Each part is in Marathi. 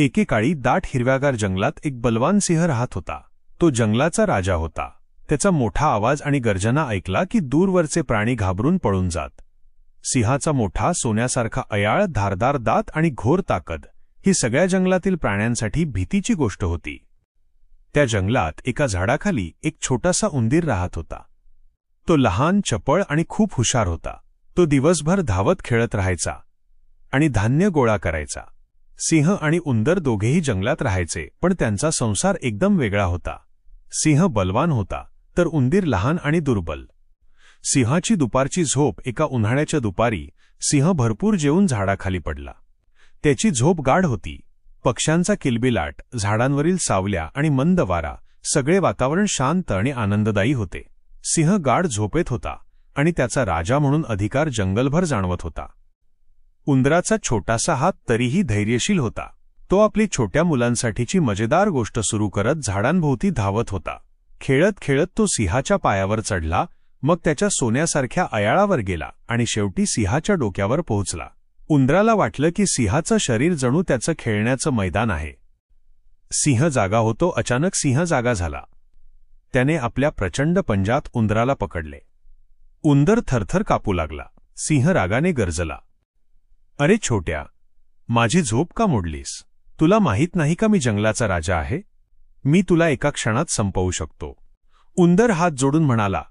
एकेकाळी दाट हिरव्यागार जंगलात एक बलवान सिंह राहत होता. तो जंगलाचा राजा होता. त्याचा मोठा आवाज आणि गर्जना ऐकला की दूरवरचे प्राणी घाबरून पळून जात. सिंहाचा मोठा सोन्यासारखा अयाळ धारदार दात आणि घोर ताकद ही सगळ्या जंगलातील प्राण्यांसाठी भीतीची गोष्ट होती. त्या जंगलात एका झाडाखाली एक छोटासा उंदीर राहत होता. तो लहान चपळ आणि खूप हुशार होता. तो दिवसभर धावत खेळत राहायचा आणि धान्य गोळा करायचा. सिंह आणि उंदर दोघेही जंगलात राहायचे पण त्यांचा संसार एकदम वेगळा होता. सिंह बलवान होता तर उंदीर लहान आणि दुर्बल. सिंहाची दुपारची झोप एका उन्हाळ्याच्या दुपारी सिंह भरपूर जेवून झाडाखाली पडला. त्याची झोप गाढ होती. पक्ष्यांचा किलबिलाट झाडांवरील सावल्या आणि मंद वारा सगळे वातावरण शांत आणि आनंददायी होते. सिंह गाढ झोपेत होता आणि त्याचा राजा म्हणून अधिकार जंगलभर जाणवत होता. उंदराचा छोटासा हात तरीही धैर्यशील होता. तो आपली छोट्या मुलांसाठीची मजेदार गोष्ट सुरू करत झाडांभोवती धावत होता. खेळत खेळत तो सिंहाच्या पायावर चढला मग त्याच्या सोन्यासारख्या अयाळावर गेला आणि शेवटी सिंहाच्या डोक्यावर पोहोचला. उंदराला वाटलं की सिंहाचं शरीर जणू त्याचं खेळण्याचं मैदान आहे. सिंह जागा होतो अचानक सिंह जागा झाला. त्याने आपल्या प्रचंड पंजात उंदराला पकडले. उंदर थरथर कापू लागला. सिंह रागाने गरजला. अरे छोट्या माझी झोप का मोडलीस? तुला माहीत नाही का मी जंगलाचा राजा आहे? मी तुला एका क्षणात संपवू शकतो. उंदर हात जोडून म्हणाला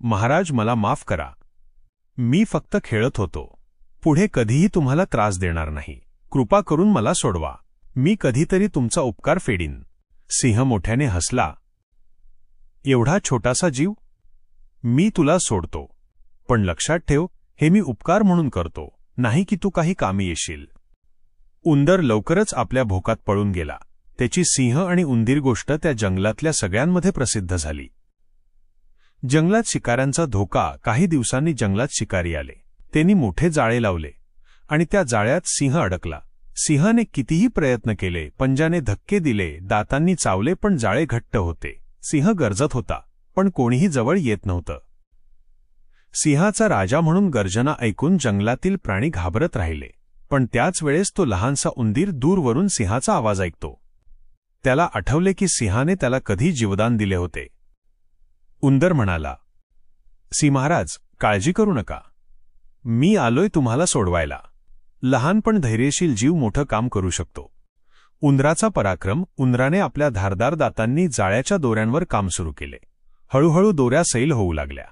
महाराज मला माफ करा. मी फक्त खेळत होतो. पुढे कधीही तुम्हाला त्रास देणार नाही. कृपा करून मला सोडवा. मी कधीतरी तुमचा उपकार फेडीन. सिंह मोठ्याने हसला. एवढा छोटासा जीव? मी तुला सोडतो. पण लक्षात ठेव हे मी उपकार म्हणून करतो. नाही की तू काही कामी येशील. उंदर लवकरच आपल्या भोकात पळून गेला. त्याची सिंह आणि उंदीर गोष्ट त्या जंगलातल्या सगळ्यांमध्ये प्रसिद्ध झाली. जंगलात शिकाऱ्यांचा धोका काही दिवसांनी जंगलात शिकारी आले. त्यांनी मोठे जाळे लावले आणि त्या जाळ्यात सिंह अडकला. सिंहाने कितीही प्रयत्न केले पंजाने धक्के दिले दातांनी चावले पण जाळे घट्ट होते. सिंह गरजत होता पण कोणीही जवळ येत नव्हतं. सिंहाचा राजा म्हणून गर्जना ऐकून जंगलातील प्राणी घाबरत राहिले. पण त्याच वेळेस तो लहानसा उंदीर दूरवरून सिंहाचा आवाज ऐकतो. त्याला आठवले की सिंहाने त्याला कधी जीवदान दिले होते. उंदर म्हणाला सी महाराज काळजी करू नका. मी आलोय तुम्हाला सोडवायला. लहान पण धैर्यशील जीव मोठं काम करू शकतो. उंदराचा पराक्रम उंदराने आपल्या धारदार दातांनी जाळ्याच्या दोऱ्यांवर काम सुरू केले. हळूहळू दोऱ्या सैल होऊ लागल्या.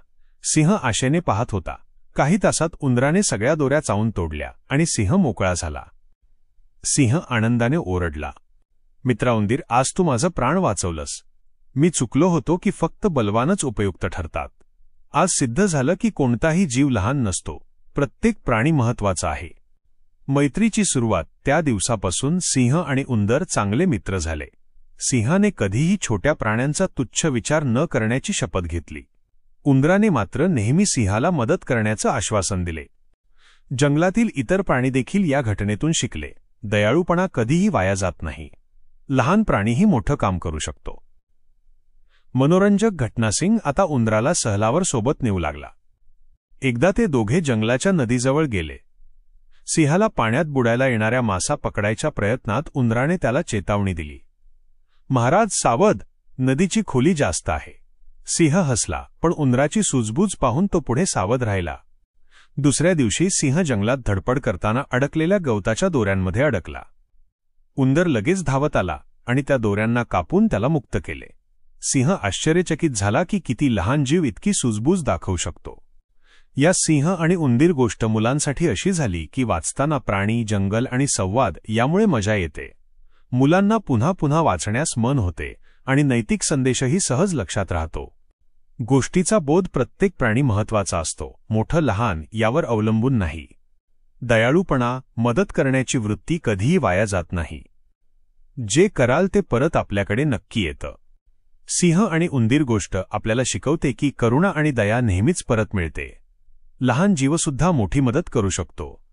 सिंह आशेने पाहत होता. काही तासात उंदराने सगळ्या दोऱ्या चावून तोडल्या आणि सिंह मोकळा झाला. सिंह आनंदाने ओरडला. मित्रा उंदीर आज तू माझं प्राण वाचवलंस. मी चुकलो होतो की फक्त बलवानच उपयुक्त ठरतात. आज सिद्ध झालं की कोणताही जीव लहान नसतो. प्रत्येक प्राणी महत्त्वाचा आहे. मैत्रीची सुरुवात त्या दिवसापासून सिंह आणि उंदर चांगले मित्र झाले. सिंहाने कधीही छोट्या प्राण्यांचा तुच्छ विचार न करण्याची शपथ घेतली. उंदराने मात्र नेहमी सिंहाला मदत करण्याचं आश्वासन दिले. जंगलातील इतर प्राणी देखील या घटनेतून शिकले. दयाळूपणा कधीही वाया जात नाही. लहान प्राणीही मोठं काम करू शकतो. मनोरंजक घटनासिंग आता उंदराला सहलावर सोबत नेऊ लागला. एकदा ते दोघे जंगलाच्या नदीजवळ गेले. सिंहाला पाण्यात बुडायला येणाऱ्या मासा पकडायच्या प्रयत्नात उंदराने त्याला चेतावणी दिली. महाराज सावध नदीची खोली जास्त आहे. सिंह हसला पण उंदराची सुजबूज पाहून तो पुढे सावध राहिला. दुसऱ्या दिवशी सिंह जंगलात धडपड करताना अडकलेल्या गवताच्या दोऱ्यांमध्ये अडकला. उंदर लगेच धावत आला आणि त्या दोऱ्यांना कापून त्याला मुक्त केले. सिंह आश्चर्यचकित झाला की किती लहान जीव इतकी सुजबूज दाखवू शकतो. या सिंह आणि उंदीर गोष्ट मुलांसाठी अशी झाली की वाचताना प्राणी जंगल आणि संवाद यामुळे मजा येते. मुलांना पुन्हा पुन्हा वाचण्यास मन होते. आणि नैतिक संदेशही सहज लक्षात राहतो. गोष्टीचा बोध प्रत्येक प्राणी महत्त्वाचा असतो. मोठं लहान यावर अवलंबून नाही. दयाळूपणा मदत करण्याची वृत्ती कधीही वाया जात नाही. जे कराल ते परत आपल्याकडे नक्की येतं. सिंह आणि उंदीर गोष्ट आपल्याला शिकवते की करुणा आणि दया नेहमीच परत मिळते. लहान जीवसुद्धा मोठी मदत करू शकतो.